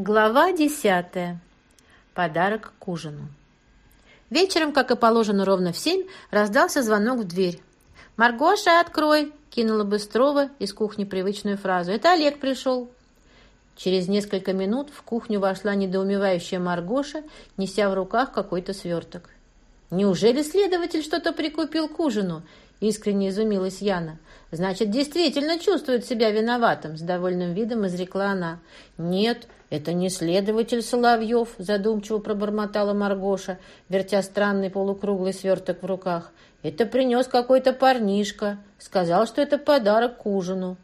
Глава десятая. Подарок к ужину. Вечером, как и положено ровно в семь, раздался звонок в дверь. «Маргоша, открой!» – кинула Быстрова из кухни привычную фразу. «Это Олег пришел». Через несколько минут в кухню вошла недоумевающая Маргоша, неся в руках какой-то сверток. «Неужели следователь что-то прикупил к ужину?» – искренне изумилась Яна. «Значит, действительно чувствует себя виноватым», – с довольным видом изрекла она. «Нет, это не следователь Соловьев», – задумчиво пробормотала Маргоша, вертя странный полукруглый сверток в руках. «Это принес какой-то парнишка. Сказал, что это подарок к ужину».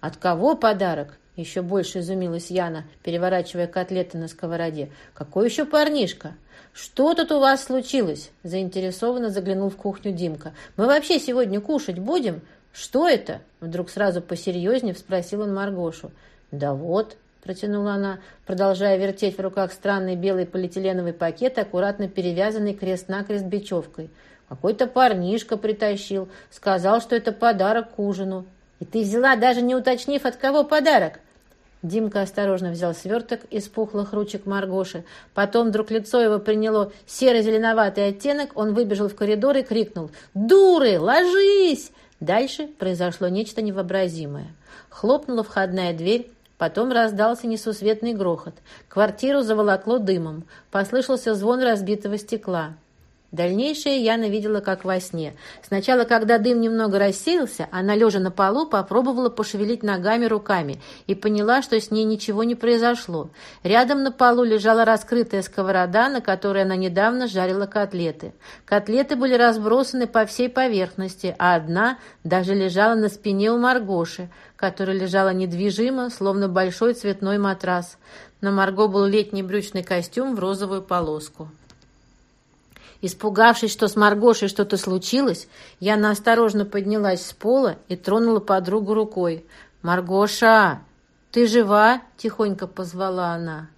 «От кого подарок?» – еще больше изумилась Яна, переворачивая котлеты на сковороде. «Какой еще парнишка?» «Что тут у вас случилось?» – заинтересованно заглянул в кухню Димка. «Мы вообще сегодня кушать будем? Что это?» Вдруг сразу посерьезнее спросил он Маргошу. «Да вот», – протянула она, продолжая вертеть в руках странный белый полиэтиленовый пакет, аккуратно перевязанный крест-накрест бечевкой. «Какой-то парнишка притащил, сказал, что это подарок к ужину. И ты взяла, даже не уточнив, от кого подарок?» Димка осторожно взял сверток из пухлых ручек Маргоши. Потом вдруг лицо его приняло серо-зеленоватый оттенок. Он выбежал в коридор и крикнул «Дуры, ложись!» Дальше произошло нечто невообразимое. Хлопнула входная дверь, Потом раздался несусветный грохот. Квартиру заволокло дымом. Послышался звон разбитого стекла. Дальнейшее Яна видела как во сне. Сначала, когда дым немного рассеялся, она, лежа на полу, попробовала пошевелить ногами руками и поняла, что с ней ничего не произошло. Рядом на полу лежала раскрытая сковорода, на которой она недавно жарила котлеты. Котлеты были разбросаны по всей поверхности, а одна даже лежала на спине у Маргоши, которая лежала недвижимо, словно большой цветной матрас. На Марго был летний брючный костюм в розовую полоску. Испугавшись, что с Маргошей что-то случилось, Яна осторожно поднялась с пола и тронула подругу рукой. «Маргоша, ты жива?» – тихонько позвала она.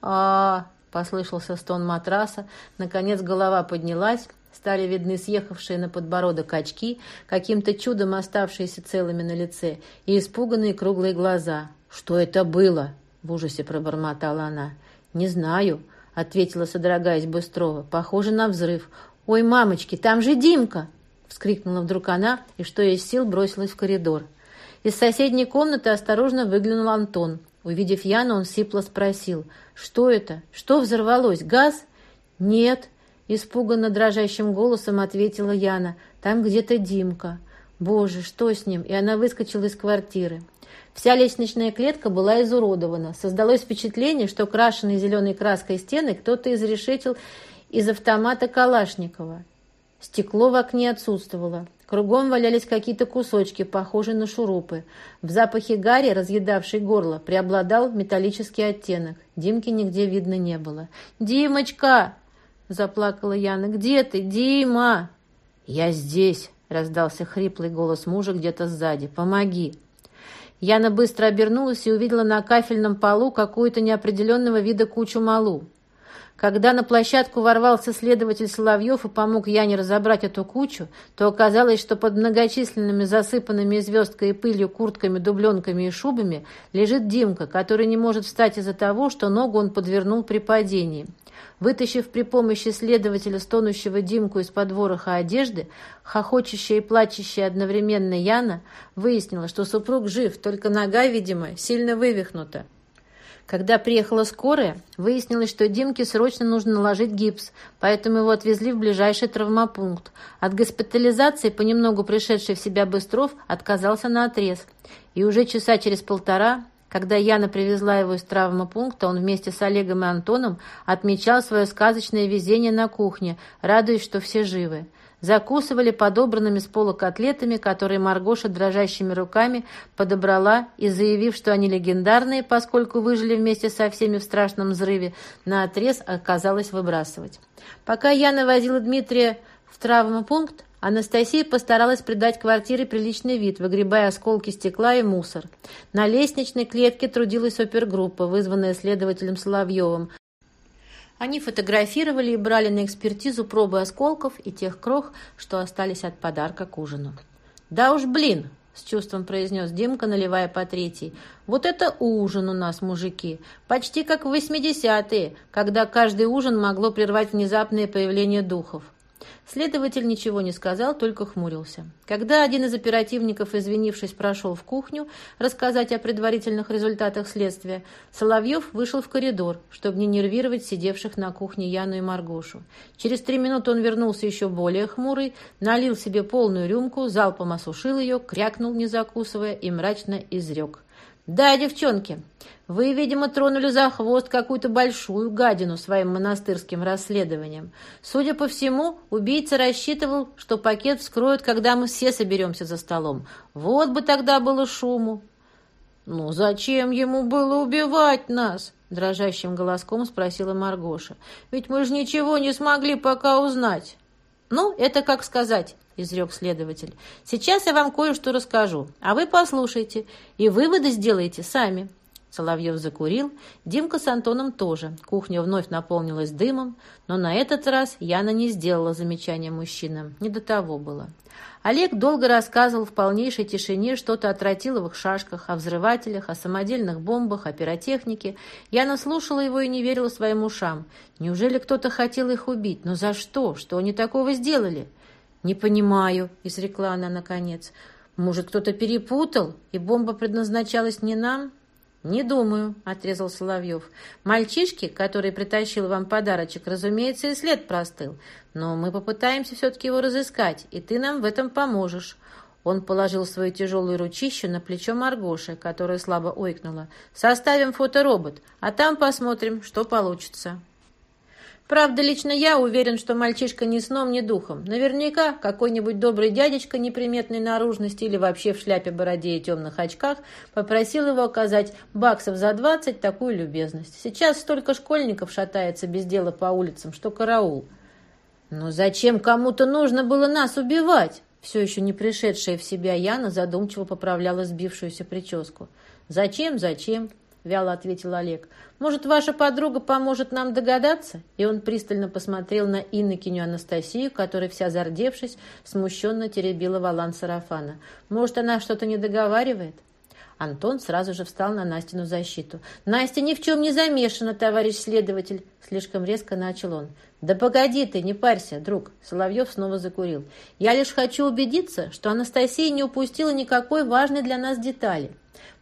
а, послышался стон матраса. Наконец голова поднялась, стали видны съехавшие на подбородок очки, каким-то чудом оставшиеся целыми на лице, и испуганные круглые глаза. «Что это было?» – в ужасе пробормотала она. «Не знаю», ответила, содрогаясь Быстрова. «Похоже на взрыв. Ой, мамочки, там же Димка!» Вскрикнула вдруг она и, что есть сил, бросилась в коридор. Из соседней комнаты осторожно выглянул Антон. Увидев Яну, он сипло спросил. «Что это? Что взорвалось? Газ?» «Нет», — испуганно дрожащим голосом ответила Яна. «Там где-то Димка». «Боже, что с ним?» И она выскочила из квартиры. Вся лестничная клетка была изуродована. Создалось впечатление, что крашеные зеленой краской стены кто-то изрешетил из автомата Калашникова. Стекло в окне отсутствовало. Кругом валялись какие-то кусочки, похожие на шурупы. В запахе гари, разъедавшей горло, преобладал металлический оттенок. Димки нигде видно не было. «Димочка!» – заплакала Яна. «Где ты, Дима?» «Я здесь!» – раздался хриплый голос мужа где-то сзади. «Помоги!» Яна быстро обернулась и увидела на кафельном полу какую-то неопределенного вида кучу малу. Когда на площадку ворвался следователь Соловьев и помог Яне разобрать эту кучу, то оказалось, что под многочисленными засыпанными звездкой и пылью куртками, дубленками и шубами лежит Димка, который не может встать из-за того, что ногу он подвернул при падении. Вытащив при помощи следователя стонущего Димку из-под вороха одежды, хохочущая и плачущая одновременно Яна выяснила, что супруг жив, только нога, видимо, сильно вывихнута. Когда приехала скорая, выяснилось, что Димке срочно нужно наложить гипс, поэтому его отвезли в ближайший травмопункт. От госпитализации понемногу пришедший в себя Быстров отказался на отрез. И уже часа через полтора, когда Яна привезла его из травмопункта, он вместе с Олегом и Антоном отмечал свое сказочное везение на кухне, радуясь, что все живы. Закусывали подобранными с пола котлетами, которые Маргоша дрожащими руками подобрала и, заявив, что они легендарные, поскольку выжили вместе со всеми в страшном взрыве, на отрез оказалось выбрасывать. Пока Яна возила Дмитрия в травмопункт, Анастасия постаралась придать квартире приличный вид, выгребая осколки стекла и мусор. На лестничной клетке трудилась опергруппа, вызванная следователем Соловьевым, они фотографировали и брали на экспертизу пробы осколков и тех крох, что остались от подарка к ужину. «Да уж, блин!» – с чувством произнес Димка, наливая по третьей. «Вот это ужин у нас, мужики! Почти как в восьмидесятые, когда каждый ужин могло прервать внезапное появление духов. Следователь ничего не сказал, только хмурился. Когда один из оперативников, извинившись, прошел в кухню рассказать о предварительных результатах следствия, Соловьев вышел в коридор, чтобы не нервировать сидевших на кухне Яну и Маргошу. Через три минуты он вернулся еще более хмурый, налил себе полную рюмку, залпом осушил ее, крякнул, не закусывая, и мрачно изрек. «Да, девчонки, вы, видимо, тронули за хвост какую-то большую гадину своим монастырским расследованием. Судя по всему, убийца рассчитывал, что пакет вскроют, когда мы все соберемся за столом. Вот бы тогда было шуму». «Ну зачем ему было убивать нас?» — дрожащим голоском спросила Маргоша. «Ведь мы же ничего не смогли пока узнать». «Ну, это как сказать», — изрек следователь. «Сейчас я вам кое-что расскажу, а вы послушайте, и выводы сделаете сами». Соловьев закурил, Димка с Антоном тоже. Кухня вновь наполнилась дымом, но на этот раз Яна не сделала замечания мужчинам. Не до того было. Олег долго рассказывал в полнейшей тишине что-то о тротиловых шашках, о взрывателях, о самодельных бомбах, о пиротехнике. Яна слушала его и не верила своим ушам. Неужели кто-то хотел их убить? Но за что? Что они такого сделали? «Не понимаю», — изрекла она наконец. «Может, кто-то перепутал, и бомба предназначалась не нам?» «Не думаю», — отрезал Соловьев. «Мальчишки, который притащил вам подарочек, разумеется, и след простыл. Но мы попытаемся все-таки его разыскать, и ты нам в этом поможешь». Он положил свою тяжелую ручищу на плечо Маргоши, которая слабо ойкнула. «Составим фоторобот, а там посмотрим, что получится». Правда, лично я уверен, что мальчишка ни сном, ни духом. Наверняка какой-нибудь добрый дядечка неприметной наружности или вообще в шляпе, бороде и темных очках попросил его оказать баксов за двадцать такую любезность. Сейчас столько школьников шатается без дела по улицам, что караул. Но зачем кому-то нужно было нас убивать? Все еще не пришедшая в себя Яна задумчиво поправляла сбившуюся прическу. «Зачем, зачем? — вяло ответил Олег. «Может, ваша подруга поможет нам догадаться?» И он пристально посмотрел на Иннокеню Анастасию, которая, вся зардевшись, смущенно теребила валан сарафана. «Может, она что-то не договаривает?» Антон сразу же встал на Настину защиту. «Настя ни в чем не замешана, товарищ следователь!» Слишком резко начал он. «Да погоди ты, не парься, друг!» Соловьев снова закурил. «Я лишь хочу убедиться, что Анастасия не упустила никакой важной для нас детали.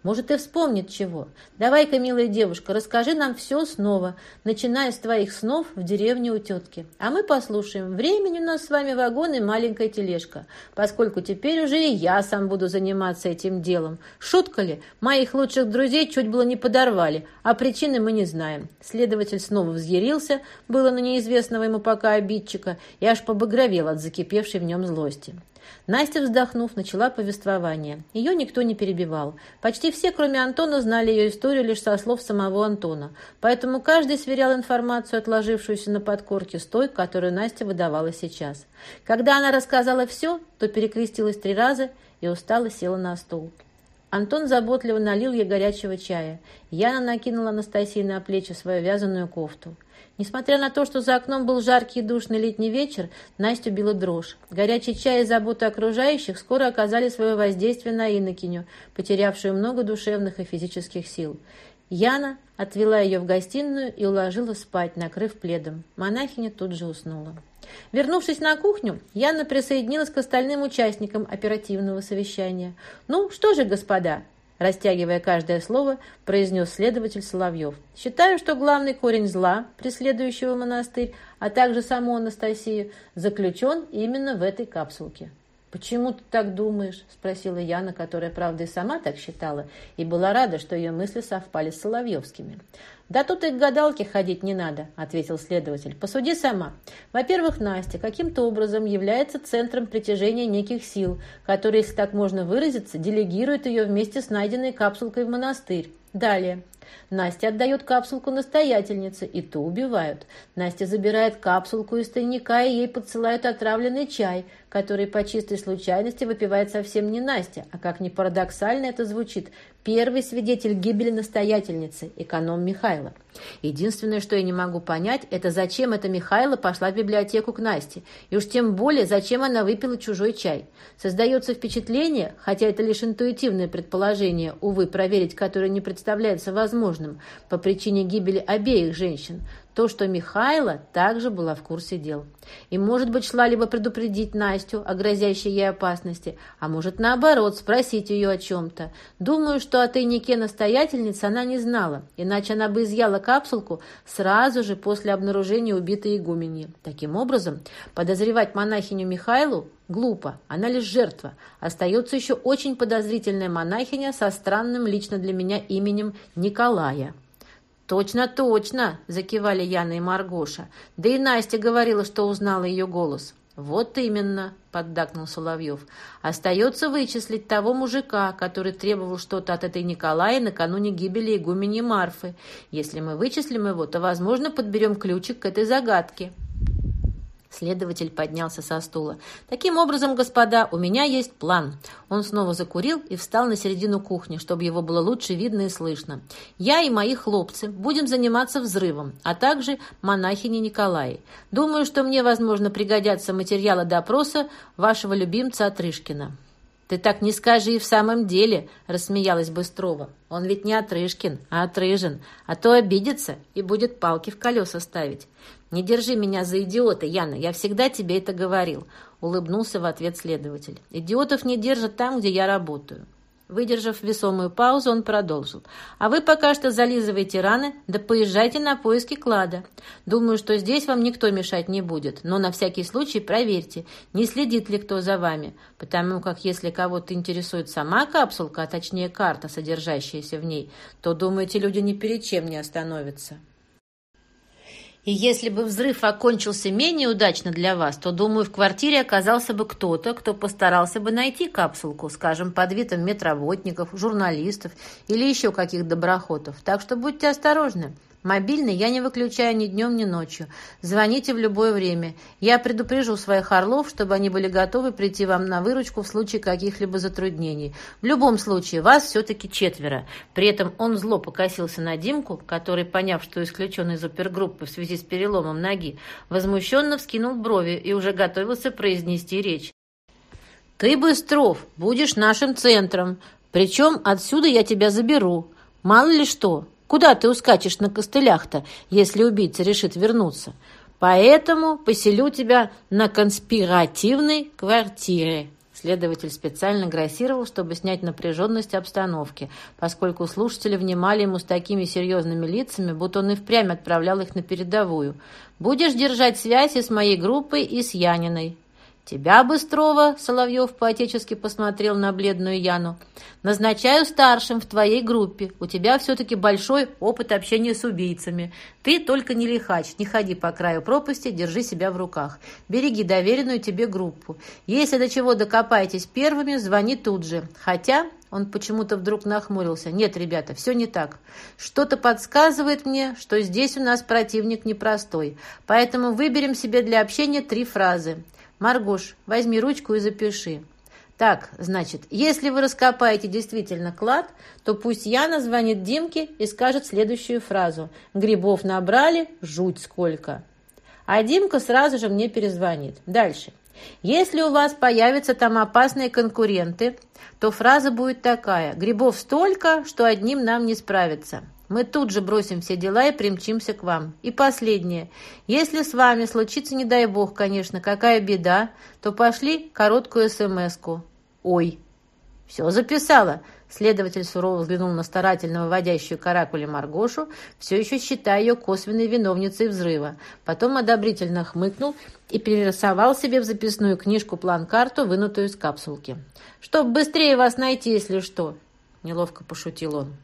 Может, и вспомнит чего. Давай-ка, милая девушка, расскажи нам все снова, начиная с твоих снов в деревне у тетки. А мы послушаем. Времени у нас с вами вагон и маленькая тележка, поскольку теперь уже и я сам буду заниматься этим делом. Шутка ли? Моих лучших друзей чуть было не подорвали, а причины мы не знаем. Следователь снова взъярился, было на неизвестного ему пока обидчика, и аж побагровел от закипевшей в нем злости. Настя, вздохнув, начала повествование. Ее никто не перебивал. Почти все, кроме Антона, знали ее историю лишь со слов самого Антона. Поэтому каждый сверял информацию, отложившуюся на подкорке, с той, которую Настя выдавала сейчас. Когда она рассказала все, то перекрестилась три раза и устало села на стул. Антон заботливо налил ей горячего чая. Яна накинула Анастасии на плечи свою вязаную кофту. Несмотря на то, что за окном был жаркий и душный летний вечер, Настю била дрожь. Горячий чай и забота окружающих скоро оказали свое воздействие на Иннокеню, потерявшую много душевных и физических сил. Яна отвела ее в гостиную и уложила спать, накрыв пледом. Монахиня тут же уснула. Вернувшись на кухню, Яна присоединилась к остальным участникам оперативного совещания. «Ну что же, господа, растягивая каждое слово, произнес следователь Соловьев. «Считаю, что главный корень зла, преследующего монастырь, а также саму Анастасию, заключен именно в этой капсулке». «Почему ты так думаешь?» – спросила Яна, которая, правда, и сама так считала, и была рада, что ее мысли совпали с Соловьевскими. «Да тут и к гадалке ходить не надо», – ответил следователь. «Посуди сама. Во-первых, Настя каким-то образом является центром притяжения неких сил, которые, если так можно выразиться, делегируют ее вместе с найденной капсулкой в монастырь. Далее. Настя отдает капсулку настоятельнице, и ту убивают. Настя забирает капсулку из тайника, и ей подсылают отравленный чай, который по чистой случайности выпивает совсем не Настя, а как ни парадоксально это звучит, первый свидетель гибели настоятельницы, эконом Михайла. Единственное, что я не могу понять, это зачем эта Михайла пошла в библиотеку к Насте, и уж тем более, зачем она выпила чужой чай. Создается впечатление, хотя это лишь интуитивное предположение, увы, проверить которое не представляется возможным, по причине гибели обеих женщин, то, что Михайла также была в курсе дел. И, может быть, шла либо предупредить Настю о грозящей ей опасности, а может, наоборот, спросить ее о чем-то. Думаю, что о тайнике настоятельницы она не знала, иначе она бы изъяла капсулку сразу же после обнаружения убитой игумени. Таким образом, подозревать монахиню Михайлу глупо, она лишь жертва. Остается еще очень подозрительная монахиня со странным лично для меня именем Николая. «Точно, точно!» – закивали Яна и Маргоша. «Да и Настя говорила, что узнала ее голос». «Вот именно», – поддакнул Соловьев. «Остается вычислить того мужика, который требовал что-то от этой Николая накануне гибели игумени Марфы. Если мы вычислим его, то, возможно, подберем ключик к этой загадке». Следователь поднялся со стула. «Таким образом, господа, у меня есть план». Он снова закурил и встал на середину кухни, чтобы его было лучше видно и слышно. «Я и мои хлопцы будем заниматься взрывом, а также монахини Николаи. Думаю, что мне, возможно, пригодятся материалы допроса вашего любимца Отрышкина». «Ты так не скажи и в самом деле», — рассмеялась Быстрова. «Он ведь не Отрышкин, а Отрыжин, а то обидится и будет палки в колеса ставить. Не держи меня за идиота, Яна, я всегда тебе это говорил», — улыбнулся в ответ следователь. «Идиотов не держат там, где я работаю». Выдержав весомую паузу, он продолжил. «А вы пока что зализывайте раны, да поезжайте на поиски клада. Думаю, что здесь вам никто мешать не будет, но на всякий случай проверьте, не следит ли кто за вами, потому как если кого-то интересует сама капсулка, а точнее карта, содержащаяся в ней, то, думаю, эти люди ни перед чем не остановятся». И если бы взрыв окончился менее удачно для вас, то, думаю, в квартире оказался бы кто-то, кто постарался бы найти капсулку, скажем, под видом медработников, журналистов или еще каких доброхотов. Так что будьте осторожны. Мобильный я не выключаю ни днем, ни ночью. Звоните в любое время. Я предупрежу своих орлов, чтобы они были готовы прийти вам на выручку в случае каких-либо затруднений. В любом случае, вас все-таки четверо. При этом он зло покосился на Димку, который, поняв, что исключен из опергруппы в связи с переломом ноги, возмущенно вскинул брови и уже готовился произнести речь. «Ты, Быстров, будешь нашим центром. Причем отсюда я тебя заберу. Мало ли что, Куда ты ускачешь на костылях-то, если убийца решит вернуться? Поэтому поселю тебя на конспиративной квартире». Следователь специально грассировал, чтобы снять напряженность обстановки, поскольку слушатели внимали ему с такими серьезными лицами, будто он и впрямь отправлял их на передовую. «Будешь держать связь и с моей группой, и с Яниной. «Тебя, Быстрова», — Соловьев поотечески посмотрел на бледную Яну, «назначаю старшим в твоей группе. У тебя все-таки большой опыт общения с убийцами. Ты только не лихач, не ходи по краю пропасти, держи себя в руках. Береги доверенную тебе группу. Если до чего докопаетесь первыми, звони тут же. Хотя...» Он почему-то вдруг нахмурился. «Нет, ребята, все не так. Что-то подсказывает мне, что здесь у нас противник непростой. Поэтому выберем себе для общения три фразы. Маргош, возьми ручку и запиши. Так, значит, если вы раскопаете действительно клад, то пусть Яна звонит Димке и скажет следующую фразу. Грибов набрали, жуть сколько. А Димка сразу же мне перезвонит. Дальше. Если у вас появятся там опасные конкуренты, то фраза будет такая. Грибов столько, что одним нам не справиться. Мы тут же бросим все дела и примчимся к вам. И последнее. Если с вами случится, не дай бог, конечно, какая беда, то пошли короткую смс-ку. Ой. Все записала. Следователь сурово взглянул на старательно выводящую каракули Маргошу, все еще считая ее косвенной виновницей взрыва. Потом одобрительно хмыкнул и перерисовал себе в записную книжку план-карту, вынутую из капсулки. «Чтоб быстрее вас найти, если что!» — неловко пошутил он.